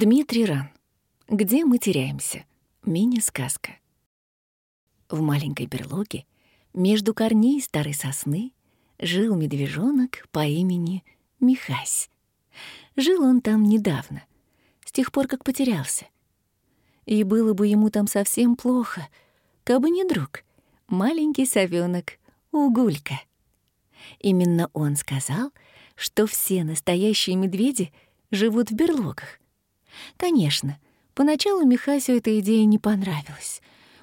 Дмитрий Ран. Где мы теряемся? Мини-сказка. В маленькой берлоге между корней старой сосны жил медвежонок по имени Михась. Жил он там недавно, с тех пор, как потерялся. И было бы ему там совсем плохо, кабы не друг, маленький совёнок Угулька. Именно он сказал, что все настоящие медведи живут в берлогах. Конечно, поначалу Михасю эта идея не понравилась.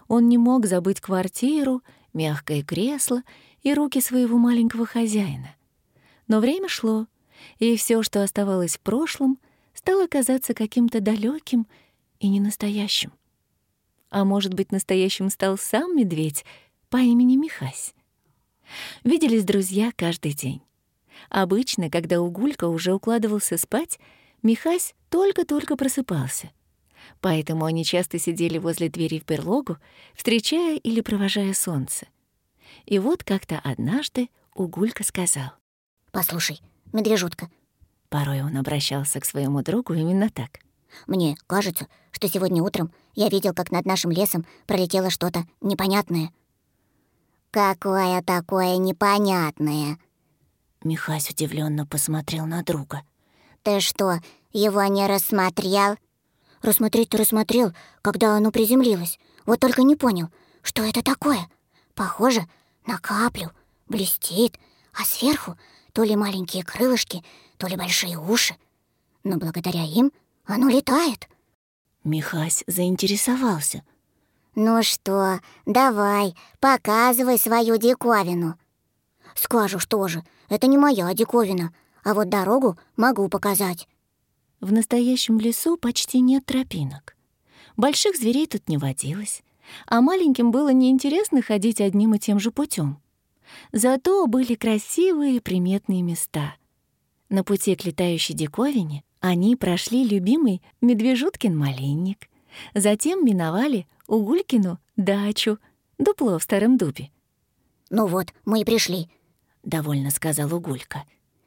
Он не мог забыть квартиру, мягкое кресло и руки своего маленького хозяина. Но время шло, и все, что оставалось в прошлом, стало казаться каким-то далеким и ненастоящим. А может быть, настоящим стал сам медведь по имени Михась. Виделись друзья каждый день. Обычно, когда Угулька уже укладывался спать, Михась только-только просыпался. Поэтому они часто сидели возле двери в берлогу, встречая или провожая солнце. И вот как-то однажды Угулька сказал. «Послушай, медвежутка». Порой он обращался к своему другу именно так. «Мне кажется, что сегодня утром я видел, как над нашим лесом пролетело что-то непонятное». «Какое такое непонятное?» Михась удивленно посмотрел на друга. «Ты что, его не рассмотрел?» «Рассмотреть-то рассмотрел, когда оно приземлилось. Вот только не понял, что это такое. Похоже на каплю, блестит, а сверху то ли маленькие крылышки, то ли большие уши. Но благодаря им оно летает». Михась заинтересовался — «Ну что, давай, показывай свою диковину». «Скажу, что же, это не моя диковина, а вот дорогу могу показать». В настоящем лесу почти нет тропинок. Больших зверей тут не водилось, а маленьким было неинтересно ходить одним и тем же путем. Зато были красивые приметные места. На пути к летающей диковине они прошли любимый Медвежуткин малинник, затем миновали Угулькину — дачу, дупло в старом дубе. «Ну вот, мы и пришли», — довольно сказал Угулька.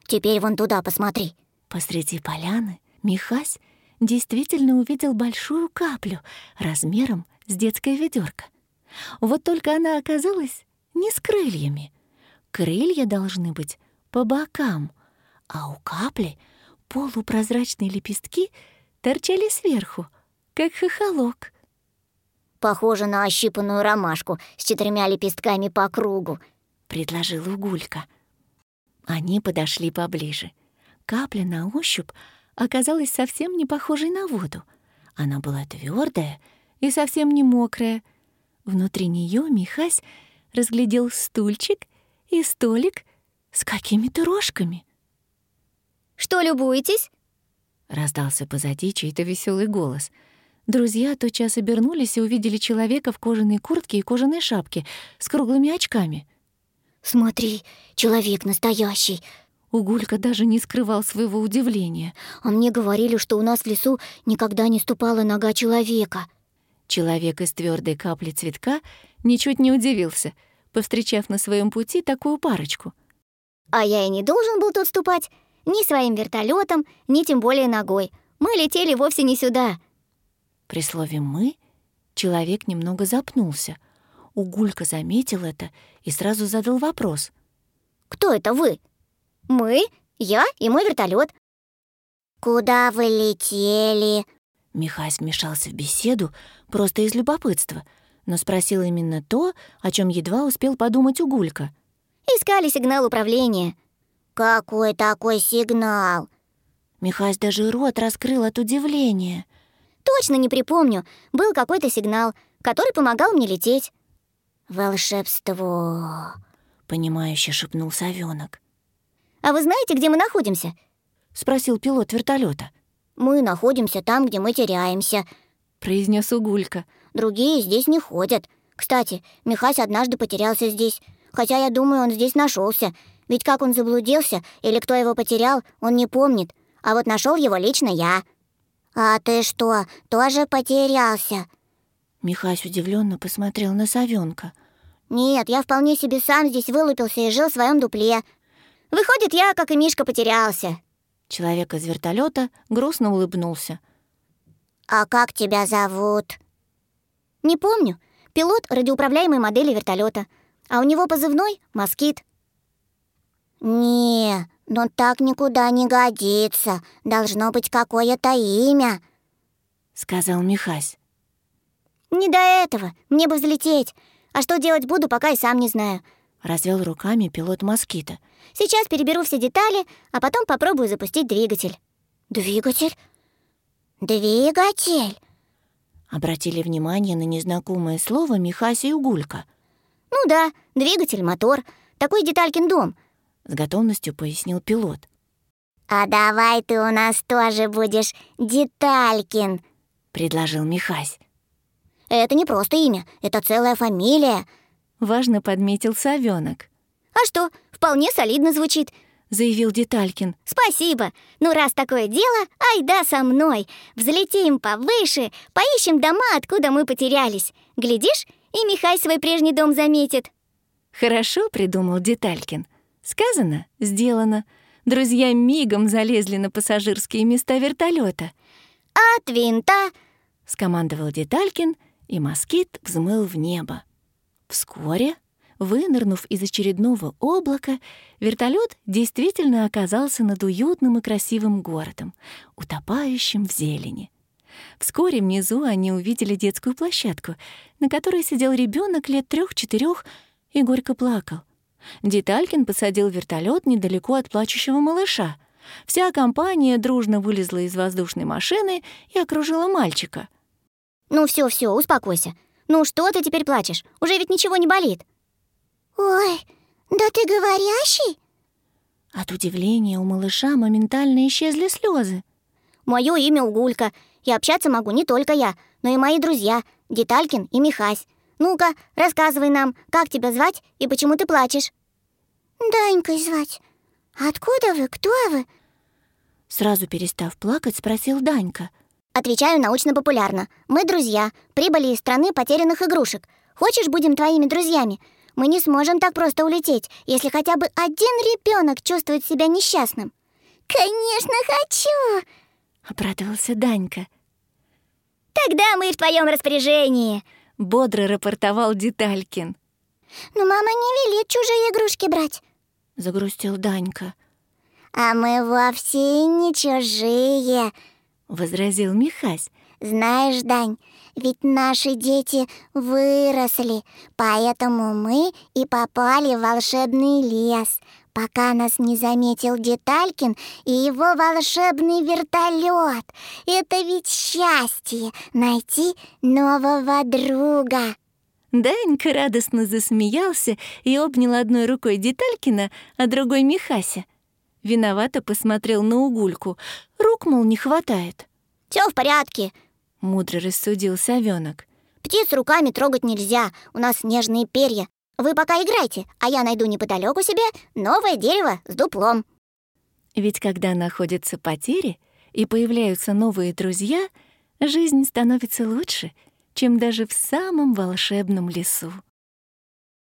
«Теперь вон туда посмотри». Посреди поляны Михась действительно увидел большую каплю размером с детское ведерко. Вот только она оказалась не с крыльями. Крылья должны быть по бокам, а у капли полупрозрачные лепестки торчали сверху, как хохолок. Похоже на ощипанную ромашку с четырьмя лепестками по кругу», — предложил Угулька. Они подошли поближе. Капля на ощупь оказалась совсем не похожей на воду. Она была твердая и совсем не мокрая. Внутри нее Михась разглядел стульчик и столик с какими-то рожками. «Что любуетесь?» — раздался позади чей-то веселый голос — Друзья тотчас обернулись и увидели человека в кожаной куртке и кожаной шапке с круглыми очками. «Смотри, человек настоящий!» Угулька даже не скрывал своего удивления. «А мне говорили, что у нас в лесу никогда не ступала нога человека». Человек из твердой капли цветка ничуть не удивился, повстречав на своем пути такую парочку. «А я и не должен был тут ступать. Ни своим вертолетом, ни тем более ногой. Мы летели вовсе не сюда. При слове «мы» человек немного запнулся. Угулька заметил это и сразу задал вопрос. «Кто это вы?» «Мы, я и мой вертолет. «Куда вы летели?» Михась вмешался в беседу просто из любопытства, но спросил именно то, о чем едва успел подумать Угулька. «Искали сигнал управления». «Какой такой сигнал?» Михась даже рот раскрыл от удивления — Точно не припомню. Был какой-то сигнал, который помогал мне лететь. «Волшебство», — понимающе шепнул совёнок. «А вы знаете, где мы находимся?» — спросил пилот вертолета. «Мы находимся там, где мы теряемся», — произнес Угулька. «Другие здесь не ходят. Кстати, Михась однажды потерялся здесь, хотя я думаю, он здесь нашелся. Ведь как он заблудился или кто его потерял, он не помнит. А вот нашел его лично я». «А ты что, тоже потерялся?» Михась удивленно посмотрел на совенка. «Нет, я вполне себе сам здесь вылупился и жил в своем дупле. Выходит, я, как и Мишка, потерялся». Человек из вертолета грустно улыбнулся. А как тебя зовут? Не помню. Пилот радиоуправляемой модели вертолета, а у него позывной «Москит». Не, но так никуда не годится. Должно быть какое-то имя, сказал Михась. Не до этого, мне бы взлететь. А что делать буду, пока и сам не знаю. Развел руками пилот москита. Сейчас переберу все детали, а потом попробую запустить двигатель. Двигатель? Двигатель? Обратили внимание на незнакомое слово Михася и Гулька. Ну да, двигатель, мотор. Такой деталькин дом. С готовностью пояснил пилот. А давай ты у нас тоже будешь Деталькин, предложил Михась. Это не просто имя, это целая фамилия. Важно подметил совенок. А что, вполне солидно звучит. — заявил Деталькин. «Спасибо. Ну, раз такое дело, ай да со мной. Взлетим повыше, поищем дома, откуда мы потерялись. Глядишь, и Михай свой прежний дом заметит». «Хорошо», — придумал Деталькин. «Сказано, сделано. Друзья мигом залезли на пассажирские места вертолета. «От винта!» — скомандовал Деталькин, и москит взмыл в небо. Вскоре Вынырнув из очередного облака, вертолет действительно оказался над уютным и красивым городом, утопающим в зелени. Вскоре внизу они увидели детскую площадку, на которой сидел ребенок лет трех-четырех и горько плакал. Деталькин посадил вертолет недалеко от плачущего малыша. Вся компания дружно вылезла из воздушной машины и окружила мальчика. «Ну все, все, успокойся. Ну что ты теперь плачешь? Уже ведь ничего не болит». «Ой, да ты говорящий?» От удивления у малыша моментально исчезли слезы. «Мое имя Угулька, и общаться могу не только я, но и мои друзья, Деталькин и Михась. Ну-ка, рассказывай нам, как тебя звать и почему ты плачешь?» «Данькой звать. Откуда вы? Кто вы?» Сразу перестав плакать, спросил Данька. Отвечаю научно-популярно. Мы друзья, прибыли из страны потерянных игрушек. Хочешь, будем твоими друзьями? Мы не сможем так просто улететь, если хотя бы один ребенок чувствует себя несчастным. Конечно, хочу! Обрадовался Данька. Тогда мы в твоем распоряжении, бодро рапортовал Деталькин. Но мама не велит чужие игрушки брать, загрустил Данька. А мы вовсе не чужие, возразил Михась. Знаешь, Дань, ведь наши дети выросли, поэтому мы и попали в волшебный лес, пока нас не заметил Деталькин и его волшебный вертолет. Это ведь счастье — найти нового друга. Данька радостно засмеялся и обнял одной рукой Деталькина, а другой Михася. Виновато посмотрел на угульку. Рук, мол, не хватает. Все в порядке», — мудро рассудил совенок. «Птиц руками трогать нельзя, у нас нежные перья. Вы пока играйте, а я найду неподалеку себе новое дерево с дуплом». Ведь когда находятся потери и появляются новые друзья, жизнь становится лучше, чем даже в самом волшебном лесу.